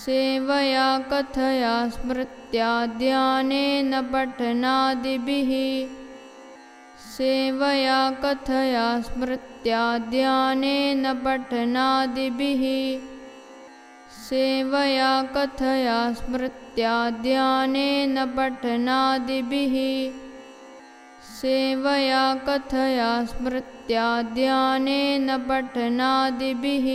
सेवया कथया स्मृत्या ध्यानेन पठनादिभिः। सेवया कथया स्मृत्या ध्यानेन पठनादिभिः। सेवया कथया स्मृत्या ध्यानेन पठनादिभिः। सेवया कथया स्मृत्या ध्यानेन पठनादिभिः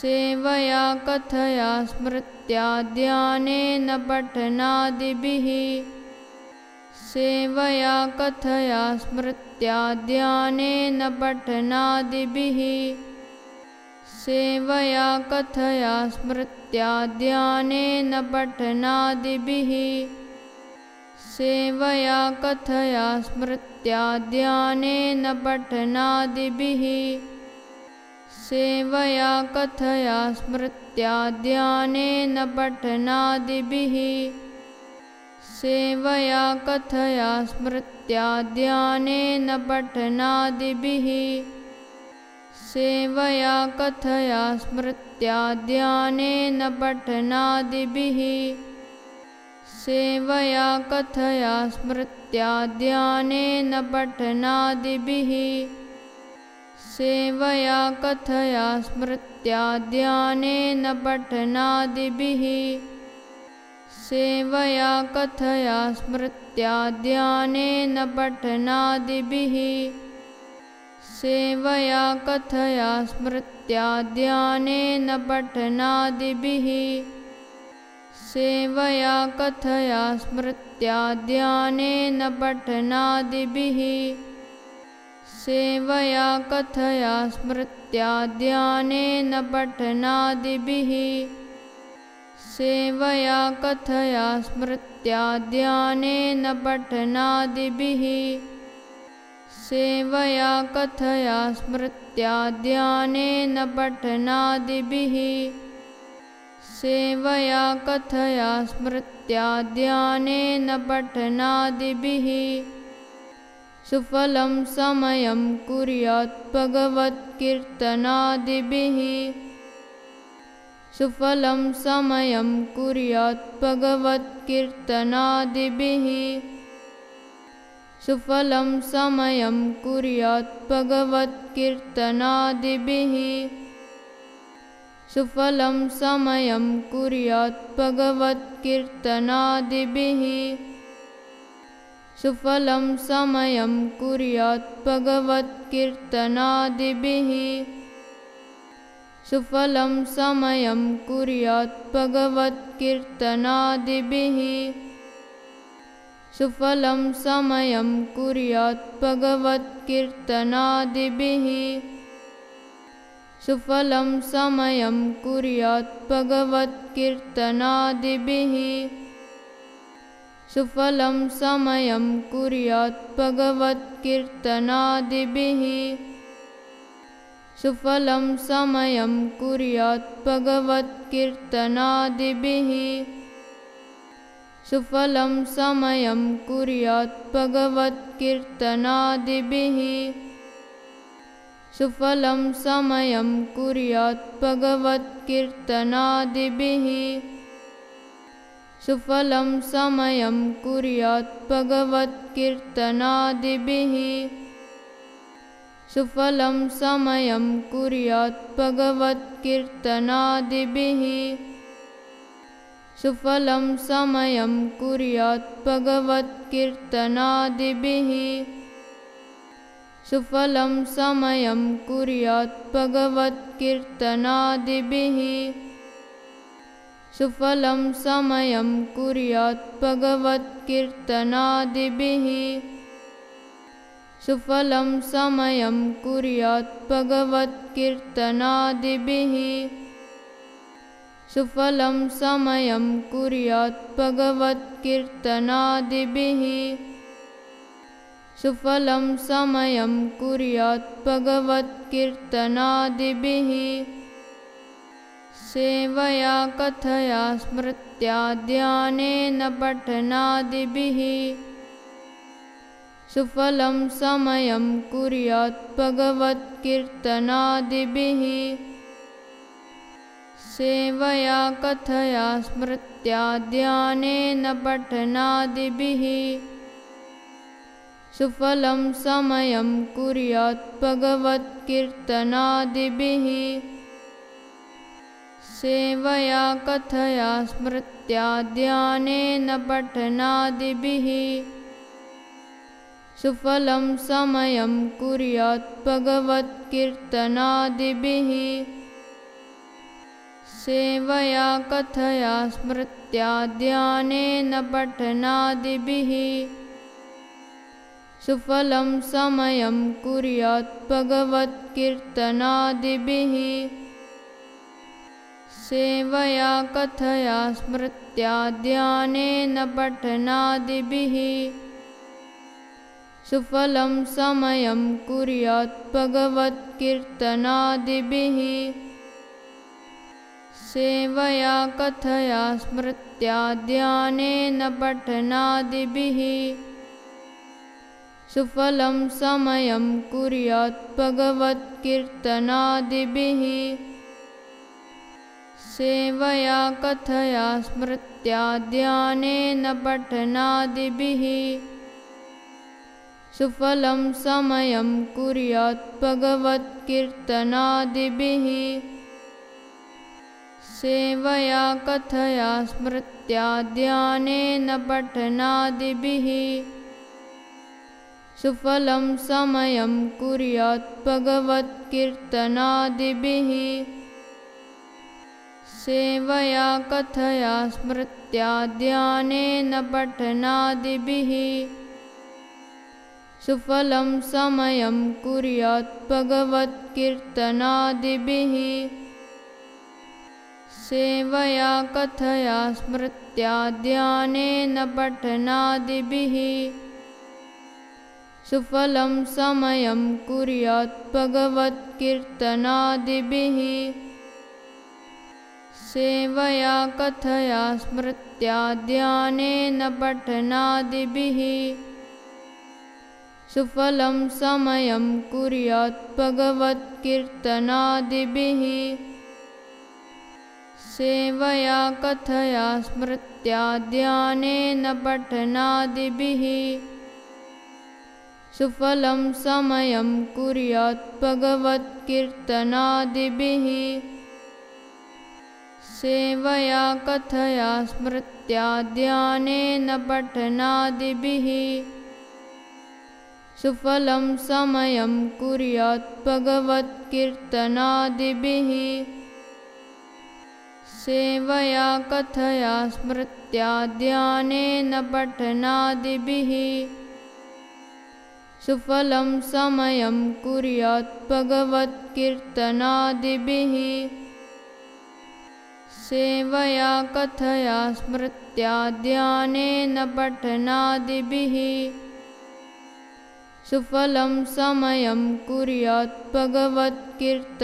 सेवया कथया स्मृत्या ध्यानेन पठनादिभिः। सेवया कथया स्मृत्या ध्यानेन पठनादिभिः। सेवया कथया स्मृत्या ध्यानेन पठनादिभिः। सेवया कथया स्मृत्या ध्यानेन पठनादिभिः सेवया कथया स्मृत्या ध्यानेन पठनादिभिः। सेवया कथया स्मृत्या ध्यानेन पठनादिभिः। सेवया कथया स्मृत्या ध्यानेन पठनादिभिः। सेवया कथया स्मृत्या ध्यानेन पठनादिभिः सेवया कथया स्मृत्या ध्यानेन पठनादिभिः। सेवया कथया स्मृत्या ध्यानेन पठनादिभिः। सेवया कथया स्मृत्या ध्यानेन पठनादिभिः। सेवया कथया स्मृत्या ध्यानेन पठनादिभिः सेवया कथया स्मृत्या ध्यानेन पठनादिभिः। सेवया कथया स्मृत्या ध्यानेन पठनादिभिः। सेवया कथया स्मृत्या ध्यानेन पठनादिभिः। सेवया कथया स्मृत्या ध्यानेन पठनादिभिः सुफलं समयं कुर्यात् भगवत्कीर्तनादिभिः। सुफलं समयं कुर्यात् भगवत्कीर्तनादिभिः। सुफलं समयं कुर्यात् भगवत्कीर्तनादिभिः। सुफलं समयं कुर्यात् भगवत्कीर्तनादिभिः सुफलं समयं कुर्यात् भगवत्कीर्तनादिभिः। सुफलं समयं कुर्यात् भगवत्कीर्तनादिभिः। सुफलं समयं कुर्यात् भगवत्कीर्तनादिभिः। सुफलं समयं कुर्यात् भगवत्कीर्तनादिभिः सुफलं समयं कुर्यात् भगवत्कीर्तनादिभिः। सुफलं समयं कुर्यात् भगवत्कीर्तनादिभिः। सुफलं समयं कुर्यात् भगवत्कीर्तनादिभिः। सुफलं समयं कुर्यात् भगवत्कीर्तनादिभिः सुफलं समयं कुर्यात् भगवत्कीर्तनादिभिः। सुफलं समयं कुर्यात् भगवत्कीर्तनादिभिः। सुफलं समयं कुर्यात् भगवत्कीर्तनादिभिः। सुफलं समयं कुर्यात् भगवत्कीर्तनादिभिः सुफलं समयं कुर्यात् भगवत्कीर्तनादिभिः। सुफलं समयं कुर्यात् भगवत्कीर्तनादिभिः। सुफलं समयं कुर्यात् भगवत्कीर्तनादिभिः। सुफलं समयं कुर्यात् भगवत्कीर्तनादिभिः सेवया कथया स्मृत्या ध्यानेन पठनादिभिः। सुफलं समयं कुर्यात् भगवत्कीर्तनादिभिः। सेवया कथया स्मृत्या ध्यानेन पठनादिभिः। सुफलं समयं कुर्यात् भगवत्कीर्तनादिभिः सेवया कथया स्मृत्या ध्यानेन पठनादिभिः। सुफलं समयं कुर्यात् भगवत्कीर्तनादिभिः। सेवया कथया स्मृत्या ध्यानेन पठनादिभिः। सुफलं समयं कुर्यात् भगवत्कीर्तनादिभिः सेवया कथया स्मृत्या ध्यानेन पठनादिभिः। सुफलं समयं कुर्यात् भगवत्कीर्तनादिभिः। सेवया कथया स्मृत्या ध्यानेन पठनादिभिः। सुफलं समयं कुर्यात् भगवत्कीर्तनादिभिः सेवया कथया स्मृत्या ध्यानेन पठनादिभिः। सुफलं समयं कुर्यात् भगवत्कीर्तनादिभिः। सेवया कथया स्मृत्या ध्यानेन पठनादिभिः। सुफलं समयं कुर्यात् भगवत्कीर्तनादिभिः सेवया कथया स्मृत्या ध्यानेन पठनादिभिः। सुफलं समयं कुर्यात् भगवत्कीर्तनादिभिः। सेवया कथया स्मृत्या ध्यानेन पठनादिभिः। सुफलं समयं कुर्यात् भगवत्कीर्तनादिभिः सेवया कथया स्मृत्या ध्यानेन पठनादिभिः। सुफलं समयं कुर्यात् भगवत्कीर्तनादिभिः। सेवया कथया स्मृत्या ध्यानेन पठनादिभिः। सुफलं समयं कुर्यात् भगवत्कीर्तनादिभिः सेवया कथया स्मृत्या ध्यानेन पठनादिभिः। सुफलं समयं कुर्यात् भगवत्कीर्तनादिभिः। सेवया कथया स्मृत्या ध्यानेन पठनादिभिः। सुफलं समयं कुर्यात् भगवत्कीर्तनादिभिः सेवया कथया स्मृत्या ध्यानेन पठनादिभिः। सुफलं समयं कुर्यात् भगवत्कीर्तनादिभिः